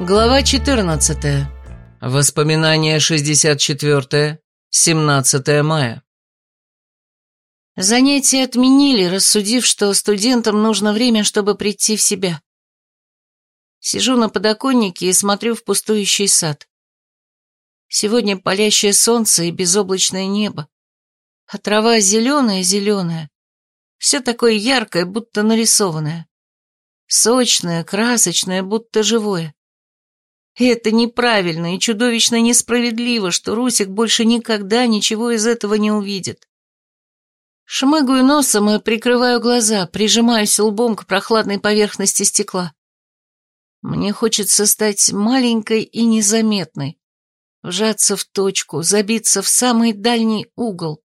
Глава 14. Воспоминания 64. 17 мая. Занятия отменили, рассудив, что студентам нужно время, чтобы прийти в себя. Сижу на подоконнике и смотрю в пустующий сад. Сегодня палящее солнце и безоблачное небо, а трава зеленая-зеленая, все такое яркое, будто нарисованное. Сочное, красочное, будто живое. Это неправильно и чудовищно несправедливо, что Русик больше никогда ничего из этого не увидит. Шмыгаю носом и прикрываю глаза, прижимаюсь лбом к прохладной поверхности стекла. Мне хочется стать маленькой и незаметной, вжаться в точку, забиться в самый дальний угол.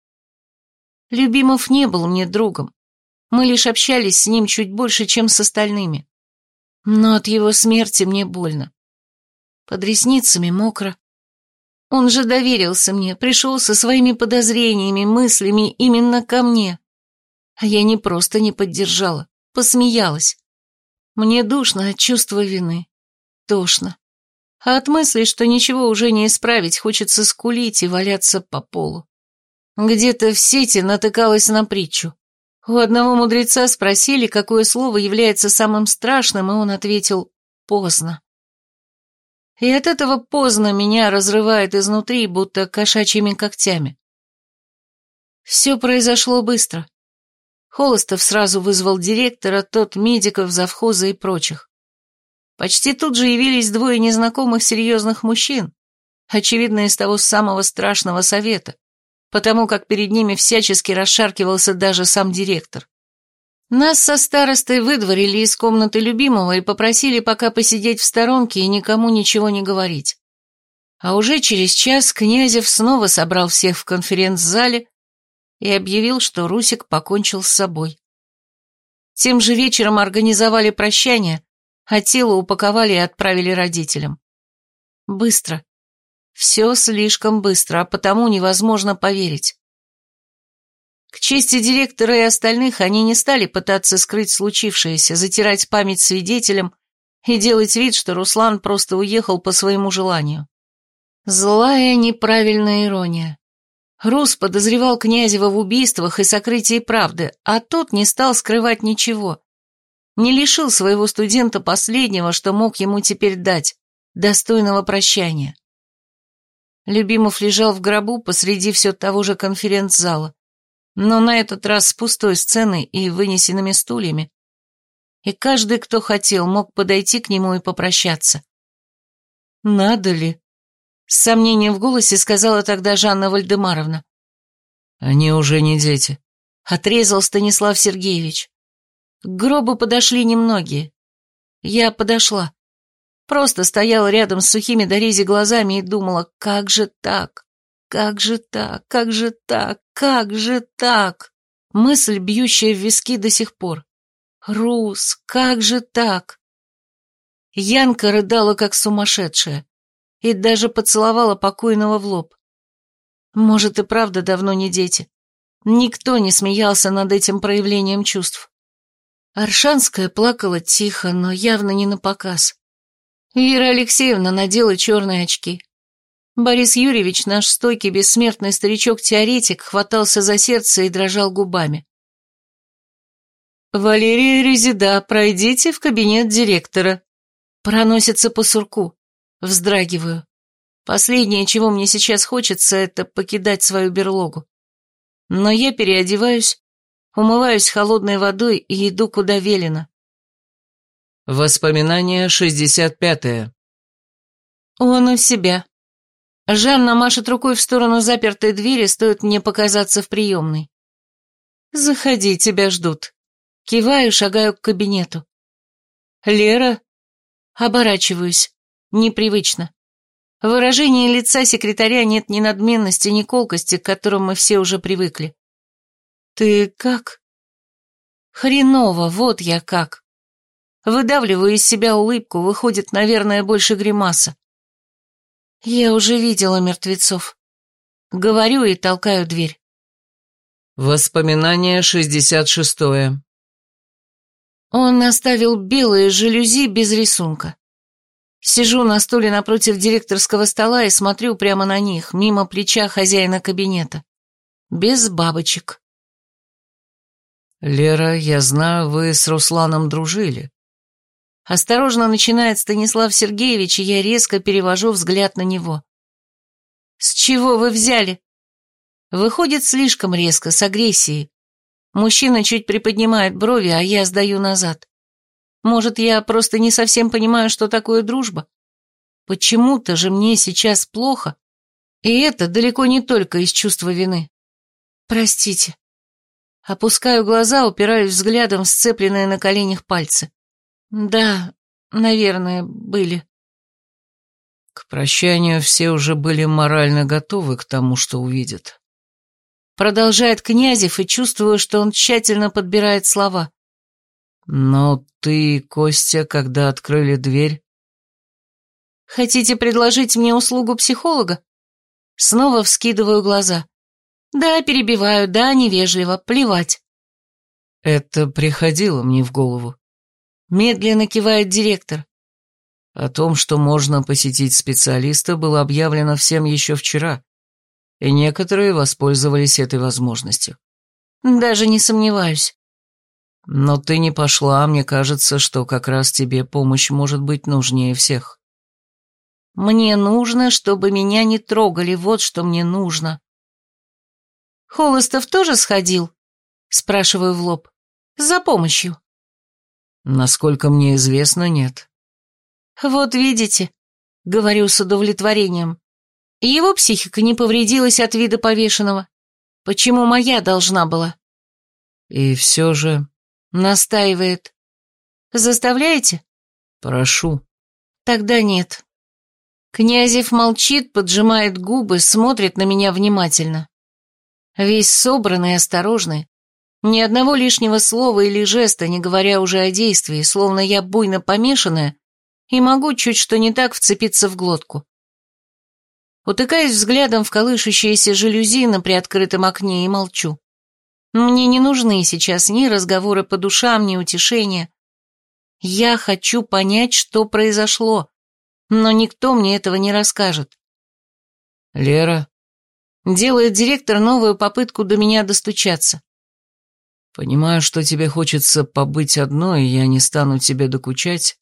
Любимов не был мне другом. Мы лишь общались с ним чуть больше, чем с остальными. Но от его смерти мне больно. Под ресницами мокро. Он же доверился мне, пришел со своими подозрениями, мыслями именно ко мне. А я не просто не поддержала, посмеялась. Мне душно от чувства вины. Тошно. А от мысли, что ничего уже не исправить, хочется скулить и валяться по полу. Где-то в сети натыкалась на притчу. У одного мудреца спросили, какое слово является самым страшным, и он ответил «поздно». И от этого поздно меня разрывает изнутри, будто кошачьими когтями. Все произошло быстро. Холостов сразу вызвал директора, тот медиков, завхоза и прочих. Почти тут же явились двое незнакомых серьезных мужчин, очевидно, из того самого страшного совета, потому как перед ними всячески расшаркивался даже сам директор. Нас со старостой выдворили из комнаты любимого и попросили пока посидеть в сторонке и никому ничего не говорить. А уже через час Князев снова собрал всех в конференц-зале и объявил, что Русик покончил с собой. Тем же вечером организовали прощание, а тело упаковали и отправили родителям. Быстро. Все слишком быстро, а потому невозможно поверить. К чести директора и остальных они не стали пытаться скрыть случившееся, затирать память свидетелям и делать вид, что Руслан просто уехал по своему желанию. Злая неправильная ирония. Рус подозревал Князева в убийствах и сокрытии правды, а тот не стал скрывать ничего. Не лишил своего студента последнего, что мог ему теперь дать, достойного прощания. Любимов лежал в гробу посреди все того же конференц-зала но на этот раз с пустой сценой и вынесенными стульями. И каждый, кто хотел, мог подойти к нему и попрощаться. «Надо ли?» — с сомнением в голосе сказала тогда Жанна Вальдемаровна. «Они уже не дети», — отрезал Станислав Сергеевич. К гробу подошли немногие. Я подошла. Просто стояла рядом с сухими до глазами и думала, как же так? Как же так? Как же так? Как же так? Мысль, бьющая в виски до сих пор. Рус, как же так? Янка рыдала, как сумасшедшая, и даже поцеловала покойного в лоб. Может, и правда давно не дети. Никто не смеялся над этим проявлением чувств. Аршанская плакала тихо, но явно не на показ. Вера Алексеевна надела черные очки. Борис Юрьевич, наш стойкий бессмертный старичок-теоретик, хватался за сердце и дрожал губами. «Валерия Резида, пройдите в кабинет директора». Проносится по сурку. Вздрагиваю. Последнее, чего мне сейчас хочется, это покидать свою берлогу. Но я переодеваюсь, умываюсь холодной водой и иду куда велено. Воспоминание шестьдесят пятое. Он у себя. Жанна машет рукой в сторону запертой двери, стоит мне показаться в приемной. «Заходи, тебя ждут». Киваю, шагаю к кабинету. «Лера?» Оборачиваюсь. Непривычно. В выражении лица секретаря нет ни надменности, ни колкости, к которым мы все уже привыкли. «Ты как?» «Хреново, вот я как». Выдавливаю из себя улыбку, выходит, наверное, больше гримаса. Я уже видела мертвецов. Говорю и толкаю дверь. Воспоминание шестьдесят шестое. Он оставил белые жалюзи без рисунка. Сижу на стуле напротив директорского стола и смотрю прямо на них, мимо плеча хозяина кабинета. Без бабочек. «Лера, я знаю, вы с Русланом дружили». Осторожно начинает Станислав Сергеевич, и я резко перевожу взгляд на него. «С чего вы взяли?» Выходит слишком резко, с агрессией. Мужчина чуть приподнимает брови, а я сдаю назад. Может, я просто не совсем понимаю, что такое дружба? Почему-то же мне сейчас плохо, и это далеко не только из чувства вины. Простите. Опускаю глаза, упираюсь взглядом в сцепленные на коленях пальцы. Да, наверное, были. К прощанию все уже были морально готовы к тому, что увидят. Продолжает Князев, и чувствую, что он тщательно подбирает слова. Но ты, Костя, когда открыли дверь... Хотите предложить мне услугу психолога? Снова вскидываю глаза. Да, перебиваю, да, невежливо, плевать. Это приходило мне в голову. Медленно кивает директор. О том, что можно посетить специалиста, было объявлено всем еще вчера, и некоторые воспользовались этой возможностью. Даже не сомневаюсь. Но ты не пошла, мне кажется, что как раз тебе помощь может быть нужнее всех. Мне нужно, чтобы меня не трогали, вот что мне нужно. Холостов тоже сходил? Спрашиваю в лоб. За помощью. Насколько мне известно, нет. Вот видите, говорю с удовлетворением. Его психика не повредилась от вида повешенного. Почему моя должна была? И все же Настаивает. Заставляете? Прошу. Тогда нет. Князев молчит, поджимает губы, смотрит на меня внимательно. Весь собранный и осторожный. Ни одного лишнего слова или жеста, не говоря уже о действии, словно я буйно помешанная и могу чуть что не так вцепиться в глотку. Утыкаюсь взглядом в колышущиеся жалюзи на приоткрытом окне и молчу. Мне не нужны сейчас ни разговоры по душам, ни утешения. Я хочу понять, что произошло, но никто мне этого не расскажет. Лера. Делает директор новую попытку до меня достучаться. Понимаю, что тебе хочется побыть одной, и я не стану тебе докучать,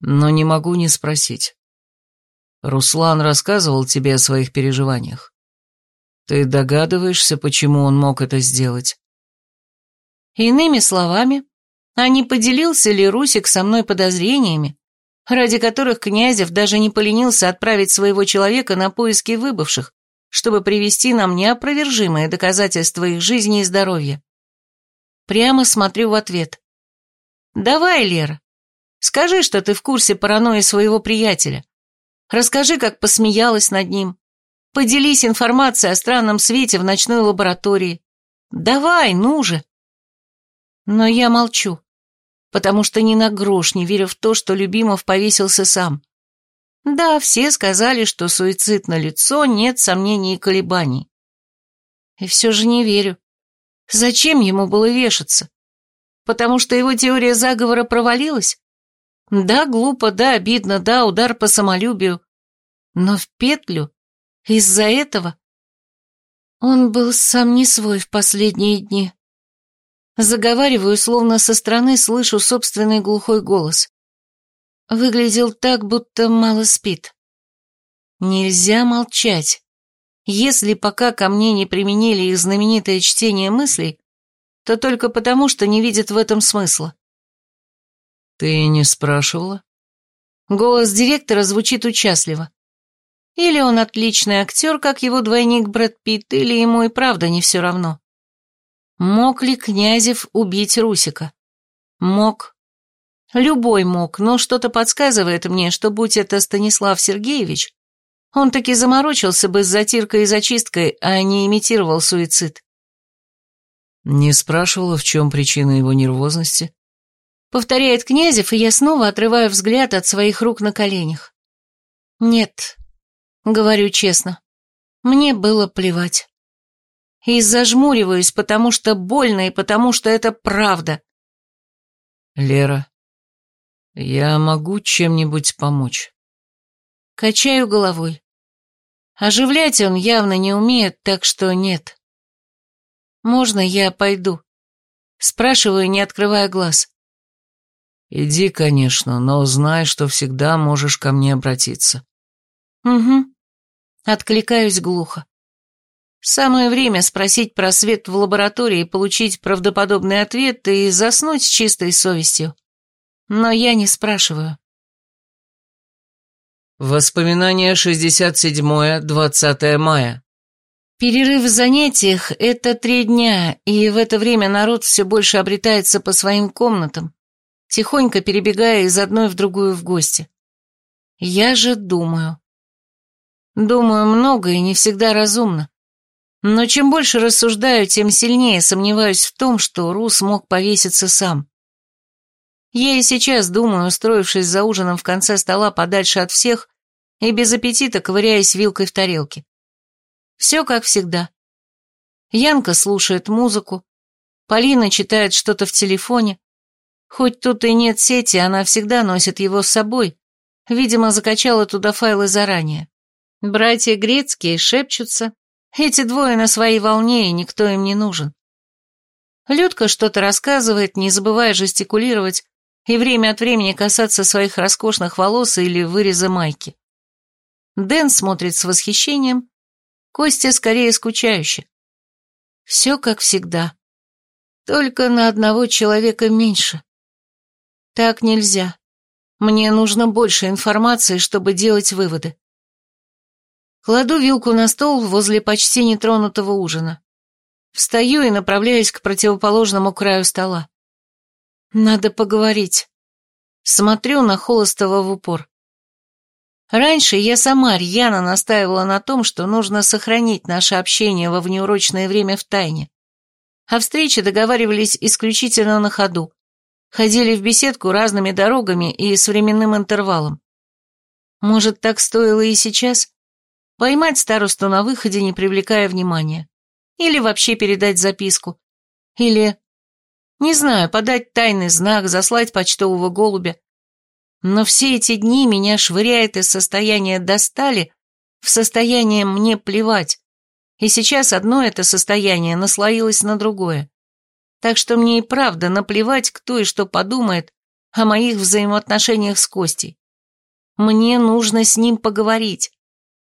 но не могу не спросить. Руслан рассказывал тебе о своих переживаниях. Ты догадываешься, почему он мог это сделать? Иными словами, а не поделился ли Русик со мной подозрениями, ради которых Князев даже не поленился отправить своего человека на поиски выбывших, чтобы привести нам неопровержимые доказательства их жизни и здоровья? Прямо смотрю в ответ. «Давай, Лера, скажи, что ты в курсе паранойи своего приятеля. Расскажи, как посмеялась над ним. Поделись информацией о странном свете в ночной лаборатории. Давай, ну же!» Но я молчу, потому что ни на грош не верю в то, что Любимов повесился сам. Да, все сказали, что суицид на лицо, нет сомнений и колебаний. И все же не верю. Зачем ему было вешаться? Потому что его теория заговора провалилась? Да, глупо, да, обидно, да, удар по самолюбию. Но в петлю? Из-за этого? Он был сам не свой в последние дни. Заговариваю, словно со стороны слышу собственный глухой голос. Выглядел так, будто мало спит. Нельзя молчать. Если пока ко мне не применили их знаменитое чтение мыслей, то только потому, что не видят в этом смысла. «Ты не спрашивала?» Голос директора звучит участливо. Или он отличный актер, как его двойник Брэд Питт, или ему и правда не все равно. Мог ли Князев убить Русика? Мог. Любой мог, но что-то подсказывает мне, что будь это Станислав Сергеевич, он таки заморочился бы с затиркой и зачисткой, а не имитировал суицид. Не спрашивала, в чем причина его нервозности? Повторяет Князев, и я снова отрываю взгляд от своих рук на коленях. Нет, говорю честно, мне было плевать и зажмуриваюсь, потому что больно и потому что это правда. Лера, я могу чем-нибудь помочь? Качаю головой. Оживлять он явно не умеет, так что нет. «Можно я пойду?» Спрашиваю, не открывая глаз. «Иди, конечно, но знай, что всегда можешь ко мне обратиться». «Угу». Откликаюсь глухо. Самое время спросить про свет в лаборатории, получить правдоподобный ответ и заснуть с чистой совестью. Но я не спрашиваю. Воспоминания 67 20 мая. Перерыв в занятиях – это три дня, и в это время народ все больше обретается по своим комнатам, тихонько перебегая из одной в другую в гости. Я же думаю. Думаю много и не всегда разумно. Но чем больше рассуждаю, тем сильнее сомневаюсь в том, что Рус мог повеситься сам. Я и сейчас думаю, устроившись за ужином в конце стола подальше от всех и без аппетита ковыряясь вилкой в тарелке. Все как всегда. Янка слушает музыку, Полина читает что-то в телефоне. Хоть тут и нет сети, она всегда носит его с собой. Видимо, закачала туда файлы заранее. Братья Грецкие шепчутся. Эти двое на своей волне, и никто им не нужен. Людка что-то рассказывает, не забывая жестикулировать и время от времени касаться своих роскошных волос или выреза майки. Дэн смотрит с восхищением, Костя скорее скучающе. Все как всегда. Только на одного человека меньше. Так нельзя. Мне нужно больше информации, чтобы делать выводы. Кладу вилку на стол возле почти нетронутого ужина. Встаю и направляюсь к противоположному краю стола. Надо поговорить. Смотрю на Холостого в упор. Раньше я сама рьяно настаивала на том, что нужно сохранить наше общение во внеурочное время в тайне. А встречи договаривались исключительно на ходу. Ходили в беседку разными дорогами и с временным интервалом. Может, так стоило и сейчас? Поймать старосту на выходе, не привлекая внимания. Или вообще передать записку. Или, не знаю, подать тайный знак, заслать почтового голубя. Но все эти дни меня швыряет из состояния «достали» в состояние «мне плевать». И сейчас одно это состояние наслоилось на другое. Так что мне и правда наплевать, кто и что подумает о моих взаимоотношениях с Костей. Мне нужно с ним поговорить.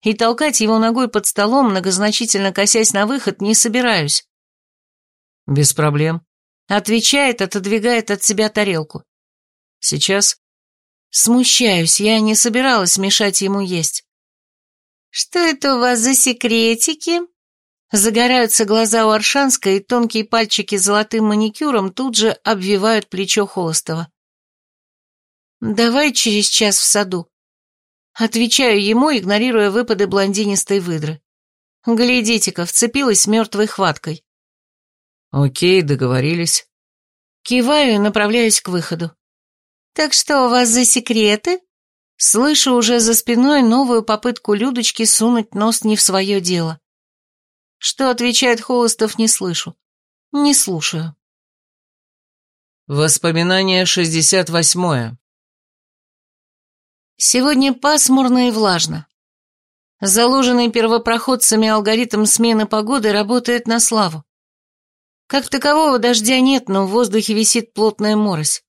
И толкать его ногой под столом, многозначительно косясь на выход, не собираюсь. «Без проблем», — отвечает, отодвигает от себя тарелку. «Сейчас?» Смущаюсь, я не собиралась мешать ему есть. «Что это у вас за секретики?» Загораются глаза у Аршанска, и тонкие пальчики с золотым маникюром тут же обвивают плечо Холостова. «Давай через час в саду». Отвечаю ему, игнорируя выпады блондинистой выдры. Глядите-ка, вцепилась мертвой хваткой. «Окей, договорились». Киваю и направляюсь к выходу. «Так что у вас за секреты?» Слышу уже за спиной новую попытку Людочки сунуть нос не в свое дело. Что отвечает Холостов, не слышу. Не слушаю. Воспоминание 68 Сегодня пасмурно и влажно. Заложенный первопроходцами алгоритм смены погоды работает на славу. Как такового дождя нет, но в воздухе висит плотная морось.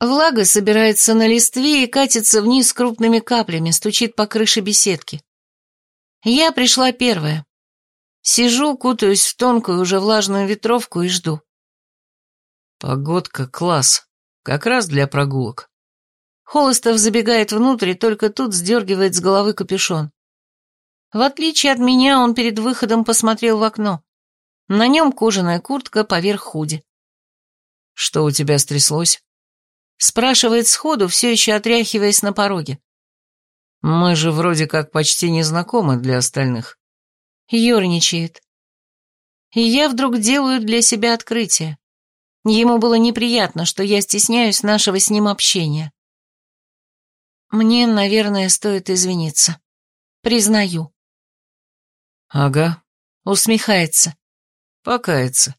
Влага собирается на листве и катится вниз крупными каплями, стучит по крыше беседки. Я пришла первая. Сижу, кутаюсь в тонкую, уже влажную ветровку и жду. Погодка класс. Как раз для прогулок. Холостов забегает внутрь и только тут сдергивает с головы капюшон. В отличие от меня, он перед выходом посмотрел в окно. На нем кожаная куртка поверх худи. Что у тебя стряслось? Спрашивает сходу, все еще отряхиваясь на пороге. Мы же вроде как почти не знакомы для остальных. Ёрничает. И я вдруг делаю для себя открытие. Ему было неприятно, что я стесняюсь нашего с ним общения. Мне, наверное, стоит извиниться. Признаю. Ага. Усмехается. Покается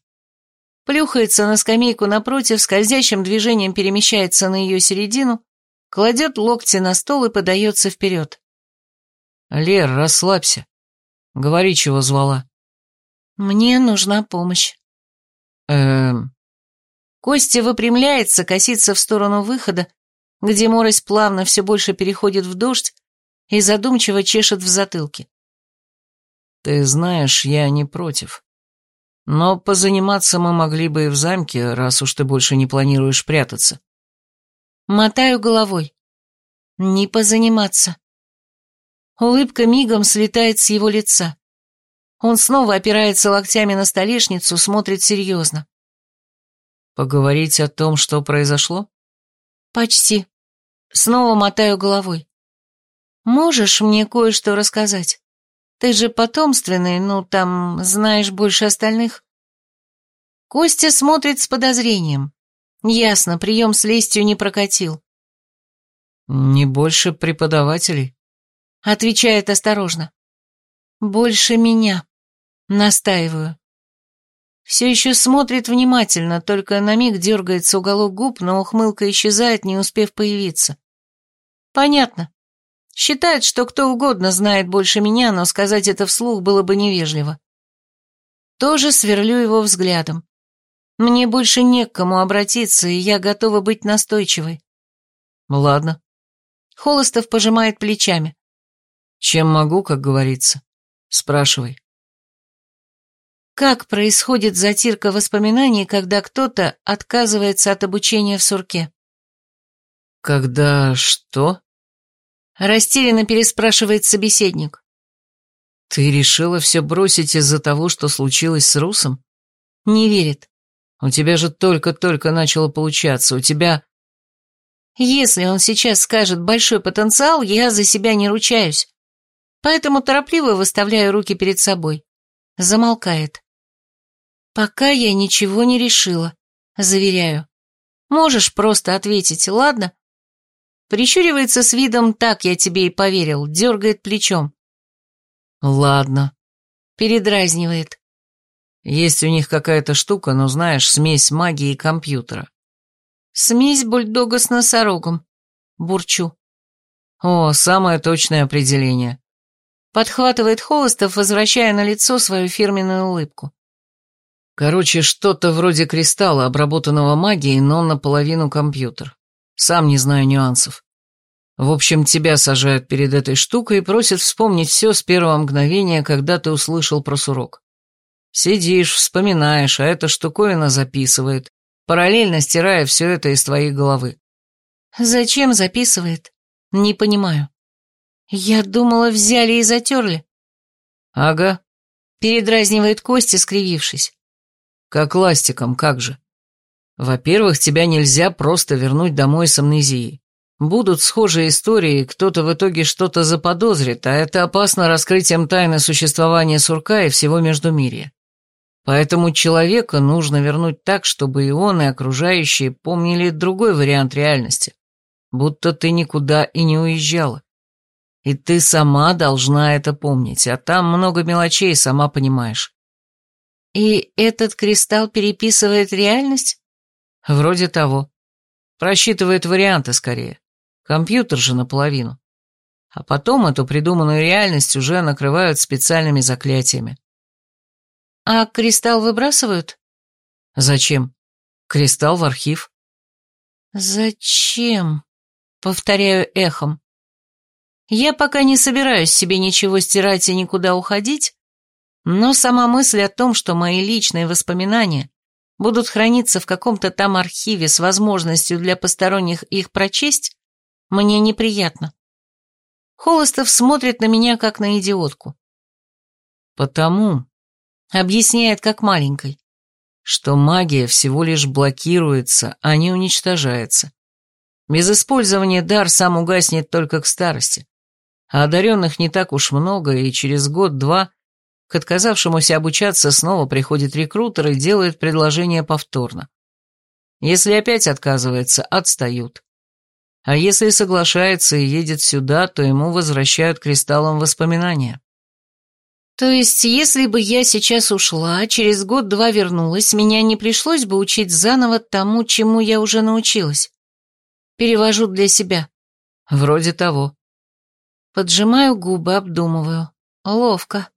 плюхается на скамейку напротив, скользящим движением перемещается на ее середину, кладет локти на стол и подается вперед. Лер, расслабься. Говори, чего звала. Мне нужна помощь. Эм... Костя выпрямляется, косится в сторону выхода, где морось плавно все больше переходит в дождь и задумчиво чешет в затылке. Ты знаешь, я не против. Но позаниматься мы могли бы и в замке, раз уж ты больше не планируешь прятаться. Мотаю головой. Не позаниматься. Улыбка мигом слетает с его лица. Он снова опирается локтями на столешницу, смотрит серьезно. Поговорить о том, что произошло? Почти. Снова мотаю головой. Можешь мне кое-что рассказать? Ты же потомственный, ну, там, знаешь больше остальных. Костя смотрит с подозрением. Ясно, прием с лестью не прокатил. Не больше преподавателей. Отвечает осторожно. Больше меня. Настаиваю. Все еще смотрит внимательно, только на миг дергается уголок губ, но ухмылка исчезает, не успев появиться. Понятно. Считает, что кто угодно знает больше меня, но сказать это вслух было бы невежливо. Тоже сверлю его взглядом. Мне больше не к кому обратиться, и я готова быть настойчивой. Ладно. Холостов пожимает плечами. Чем могу, как говорится. Спрашивай. Как происходит затирка воспоминаний, когда кто-то отказывается от обучения в сурке? Когда что? Растерянно переспрашивает собеседник. Ты решила все бросить из-за того, что случилось с Русом? Не верит. У тебя же только-только начало получаться, у тебя... Если он сейчас скажет «большой потенциал», я за себя не ручаюсь. Поэтому торопливо выставляю руки перед собой. Замолкает. Пока я ничего не решила, заверяю. Можешь просто ответить, ладно? Прищуривается с видом «так я тебе и поверил», дергает плечом. Ладно. Передразнивает. Есть у них какая-то штука, но знаешь, смесь магии и компьютера. Смесь бульдога с носорогом. Бурчу. О, самое точное определение. Подхватывает Холостов, возвращая на лицо свою фирменную улыбку. Короче, что-то вроде кристалла, обработанного магией, но наполовину компьютер. Сам не знаю нюансов. В общем, тебя сажают перед этой штукой и просят вспомнить все с первого мгновения, когда ты услышал про сурок. Сидишь, вспоминаешь, а эта штуковина записывает, параллельно стирая все это из твоей головы. Зачем записывает? Не понимаю. Я думала, взяли и затерли. Ага. Передразнивает Костя, скривившись. Как ластиком, как же. Во-первых, тебя нельзя просто вернуть домой с амнезией. Будут схожие истории, кто-то в итоге что-то заподозрит, а это опасно раскрытием тайны существования сурка и всего Междумирья. Поэтому человека нужно вернуть так, чтобы и он, и окружающие помнили другой вариант реальности. Будто ты никуда и не уезжала. И ты сама должна это помнить, а там много мелочей, сама понимаешь. И этот кристалл переписывает реальность? Вроде того. Просчитывает варианты скорее. Компьютер же наполовину. А потом эту придуманную реальность уже накрывают специальными заклятиями. А кристалл выбрасывают? Зачем? Кристалл в архив. Зачем? Повторяю эхом. Я пока не собираюсь себе ничего стирать и никуда уходить, но сама мысль о том, что мои личные воспоминания будут храниться в каком-то там архиве с возможностью для посторонних их прочесть, мне неприятно. Холостов смотрит на меня, как на идиотку. Потому, Объясняет, как маленькой. Что магия всего лишь блокируется, а не уничтожается. Без использования дар сам угаснет только к старости. А одаренных не так уж много, и через год-два к отказавшемуся обучаться снова приходит рекрутер и делает предложение повторно. Если опять отказывается, отстают. А если соглашается и едет сюда, то ему возвращают кристаллом воспоминания. То есть, если бы я сейчас ушла, а через год-два вернулась, меня не пришлось бы учить заново тому, чему я уже научилась. Перевожу для себя. Вроде того. Поджимаю губы, обдумываю. Ловко.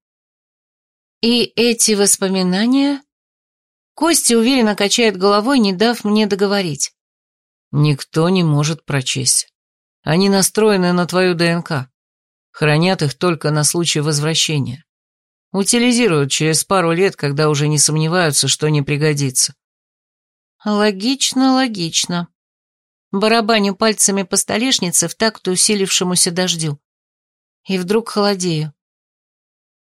И эти воспоминания... Костя уверенно качает головой, не дав мне договорить. Никто не может прочесть. Они настроены на твою ДНК. Хранят их только на случай возвращения. Утилизируют через пару лет, когда уже не сомневаются, что не пригодится. Логично, логично. Барабаню пальцами по столешнице в такт усилившемуся дождю. И вдруг холодею.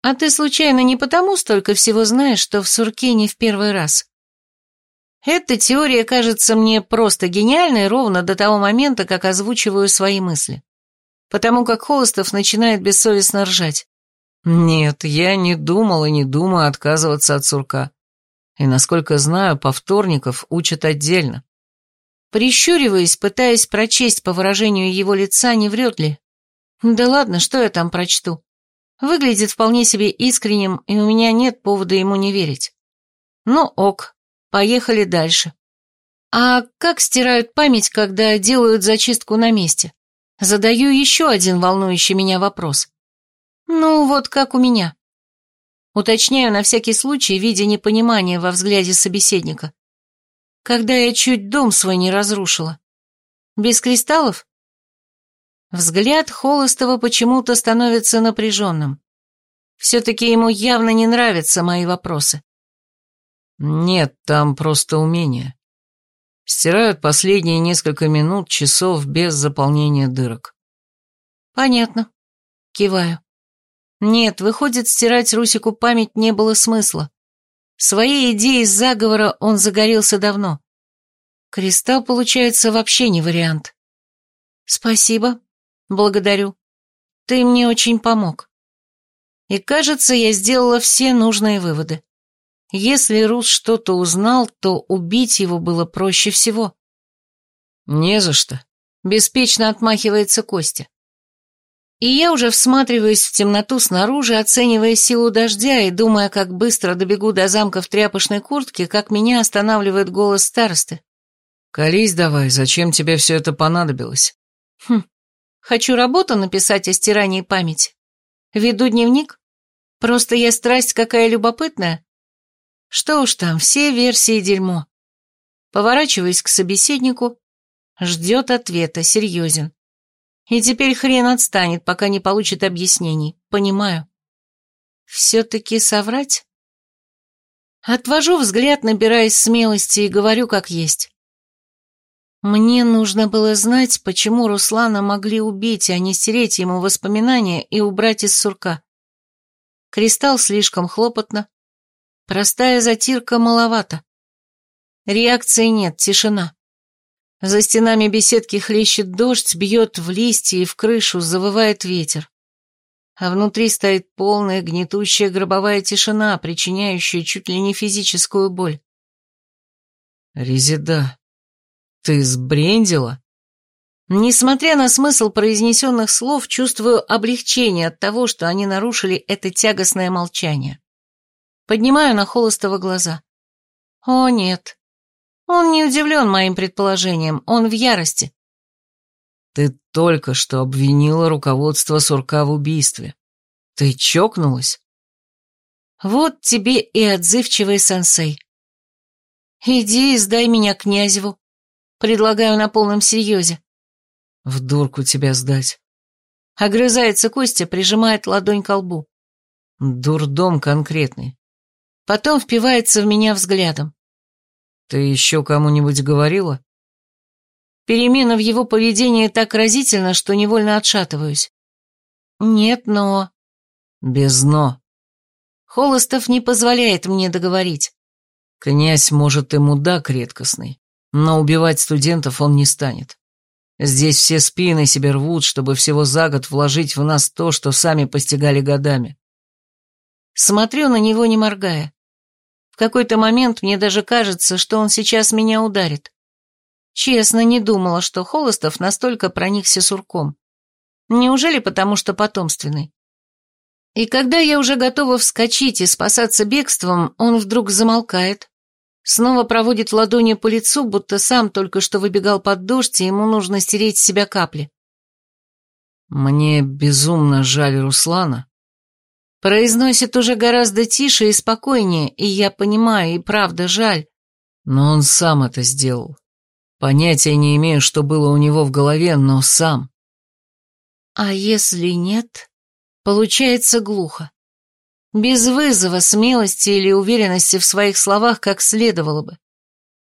А ты случайно не потому столько всего знаешь, что в сурке не в первый раз? Эта теория кажется мне просто гениальной ровно до того момента, как озвучиваю свои мысли. Потому как Холостов начинает бессовестно ржать. Нет, я не думал и не думаю отказываться от сурка. И, насколько знаю, повторников учат отдельно. Прищуриваясь, пытаясь прочесть по выражению его лица, не врет ли. Да ладно, что я там прочту? Выглядит вполне себе искренним, и у меня нет повода ему не верить. Ну ок, поехали дальше. А как стирают память, когда делают зачистку на месте? Задаю еще один волнующий меня вопрос. Ну, вот как у меня. Уточняю на всякий случай, видя непонимание во взгляде собеседника. Когда я чуть дом свой не разрушила. Без кристаллов? Взгляд Холостова почему-то становится напряженным. Все-таки ему явно не нравятся мои вопросы. Нет, там просто умение. Стирают последние несколько минут, часов без заполнения дырок. Понятно. Киваю. Нет, выходит, стирать Русику память не было смысла. Своей идеей заговора он загорелся давно. Кристалл, получается, вообще не вариант. Спасибо, Благодарю. Ты мне очень помог. И кажется, я сделала все нужные выводы. Если Рус что-то узнал, то убить его было проще всего. Не за что. Беспечно отмахивается Костя. И я уже всматриваюсь в темноту снаружи, оценивая силу дождя и думая, как быстро добегу до замка в тряпочной куртке, как меня останавливает голос старосты. «Колись давай, зачем тебе все это понадобилось?» «Хм, Хочу работу написать о стирании памяти. Веду дневник. Просто я страсть какая любопытная. Что уж там, все версии дерьмо. Поворачиваюсь к собеседнику. Ждет ответа, серьезен. И теперь хрен отстанет, пока не получит объяснений. Понимаю. Все-таки соврать? Отвожу взгляд, набираясь смелости, и говорю как есть. Мне нужно было знать, почему Руслана могли убить, а не стереть ему воспоминания и убрать из сурка. Кристалл слишком хлопотно. Простая затирка маловато. Реакции нет, тишина. За стенами беседки хлещет дождь, бьет в листья и в крышу, завывает ветер. А внутри стоит полная гнетущая гробовая тишина, причиняющая чуть ли не физическую боль. «Резида», «Ты сбрендила?» Несмотря на смысл произнесенных слов, чувствую облегчение от того, что они нарушили это тягостное молчание. Поднимаю на Холостого глаза. О, нет. Он не удивлен моим предположением, он в ярости. Ты только что обвинила руководство Сурка в убийстве. Ты чокнулась? Вот тебе и отзывчивый сенсей. Иди и сдай меня князеву. Предлагаю на полном серьезе. В дурку тебя сдать. Огрызается Костя, прижимает ладонь к лбу. Дурдом конкретный. Потом впивается в меня взглядом. Ты еще кому-нибудь говорила? Перемена в его поведении так разительна, что невольно отшатываюсь. Нет, но... Без «но». Холостов не позволяет мне договорить. Князь, может, и мудак редкостный, но убивать студентов он не станет. Здесь все спины себе рвут, чтобы всего за год вложить в нас то, что сами постигали годами. Смотрю на него, не моргая. В какой-то момент мне даже кажется, что он сейчас меня ударит. Честно, не думала, что Холостов настолько проникся сурком. Неужели потому, что потомственный? И когда я уже готова вскочить и спасаться бегством, он вдруг замолкает, Снова проводит ладонью по лицу, будто сам только что выбегал под дождь, и ему нужно стереть с себя капли. Мне безумно жаль Руслана. Произносит уже гораздо тише и спокойнее, и я понимаю, и правда жаль. Но он сам это сделал. Понятия не имею, что было у него в голове, но сам. А если нет, получается глухо. Без вызова, смелости или уверенности в своих словах, как следовало бы.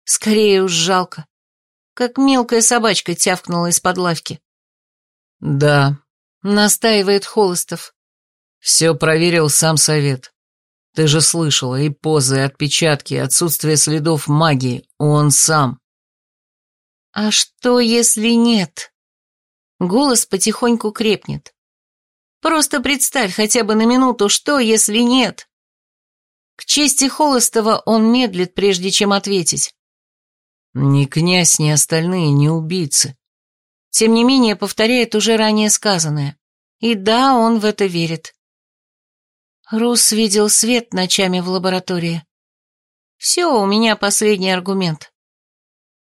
Скорее уж жалко. Как мелкая собачка тявкнула из-под лавки. Да, настаивает Холостов. Все проверил сам совет. Ты же слышала, и позы, и отпечатки, и отсутствие следов магии. Он сам. А что, если нет? Голос потихоньку крепнет. Просто представь хотя бы на минуту, что, если нет? К чести Холостова он медлит, прежде чем ответить. Ни князь, ни остальные не убийцы. Тем не менее, повторяет уже ранее сказанное. И да, он в это верит. Рус видел свет ночами в лаборатории. Все, у меня последний аргумент.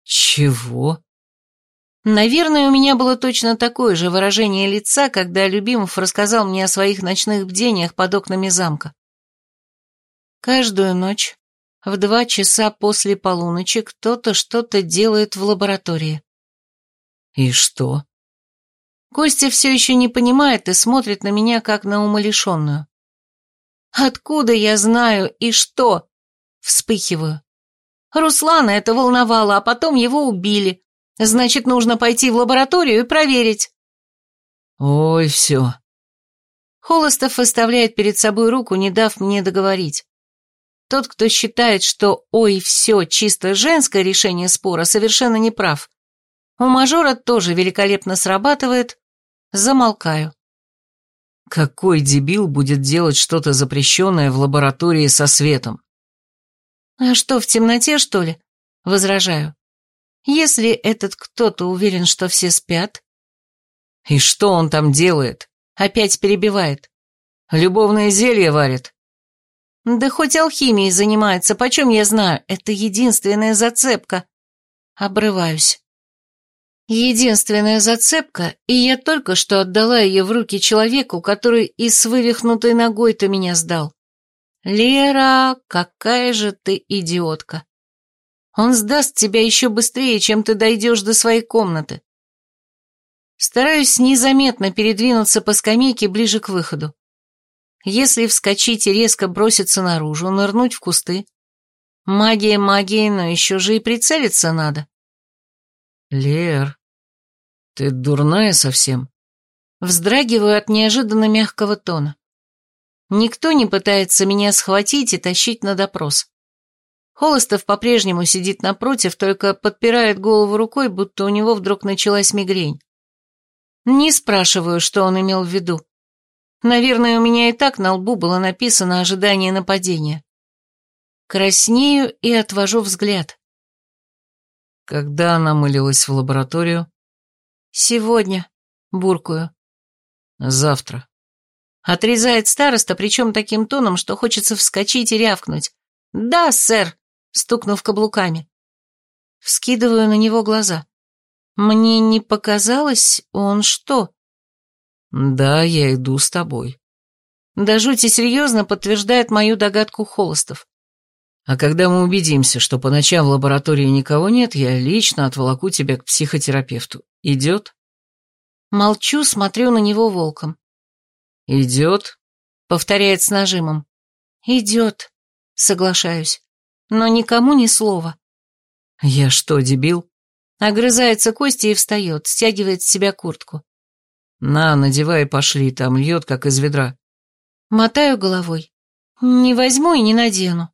Чего? Наверное, у меня было точно такое же выражение лица, когда Любимов рассказал мне о своих ночных бдениях под окнами замка. Каждую ночь в два часа после полуночи кто-то что-то делает в лаборатории. И что? Костя все еще не понимает и смотрит на меня, как на умалишенную. Откуда я знаю и что? Вспыхиваю. Руслана это волновало, а потом его убили. Значит, нужно пойти в лабораторию и проверить. Ой, все. Холостов выставляет перед собой руку, не дав мне договорить. Тот, кто считает, что «ой, все» чисто женское решение спора, совершенно не прав. У мажора тоже великолепно срабатывает. Замолкаю. Какой дебил будет делать что-то запрещенное в лаборатории со светом? А что, в темноте, что ли? Возражаю. Если этот кто-то уверен, что все спят... И что он там делает? Опять перебивает. Любовное зелье варит. Да хоть алхимией занимается, почем я знаю, это единственная зацепка. Обрываюсь. Единственная зацепка, и я только что отдала ее в руки человеку, который и с вывихнутой ногой-то меня сдал. Лера, какая же ты идиотка. Он сдаст тебя еще быстрее, чем ты дойдешь до своей комнаты. Стараюсь незаметно передвинуться по скамейке ближе к выходу. Если вскочить и резко броситься наружу, нырнуть в кусты. Магия магией, но еще же и прицелиться надо. Лер, ты дурная совсем? Вздрагиваю от неожиданно мягкого тона. Никто не пытается меня схватить и тащить на допрос. Холостов по-прежнему сидит напротив, только подпирает голову рукой, будто у него вдруг началась мигрень. Не спрашиваю, что он имел в виду. Наверное, у меня и так на лбу было написано ожидание нападения. Краснею и отвожу взгляд. Когда она мылилась в лабораторию? Сегодня, буркую. Завтра. Отрезает староста, причем таким тоном, что хочется вскочить и рявкнуть. «Да, сэр», стукнув каблуками. Вскидываю на него глаза. Мне не показалось, он что? «Да, я иду с тобой». Да жути серьезно подтверждает мою догадку Холостов. «А когда мы убедимся, что по ночам в лаборатории никого нет, я лично отволоку тебя к психотерапевту. Идет?» Молчу, смотрю на него волком. «Идет?» — повторяет с нажимом. «Идет», — соглашаюсь. Но никому ни слова. «Я что, дебил?» Огрызается Костя и встает, стягивает с себя куртку. «На, надевай пошли, там льет, как из ведра». Мотаю головой. «Не возьму и не надену».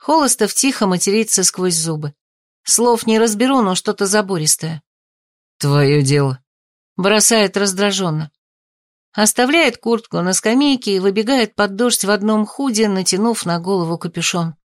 Холостов тихо матерится сквозь зубы. Слов не разберу, но что-то забористое. «Твое дело», — бросает раздраженно. Оставляет куртку на скамейке и выбегает под дождь в одном худе, натянув на голову капюшон.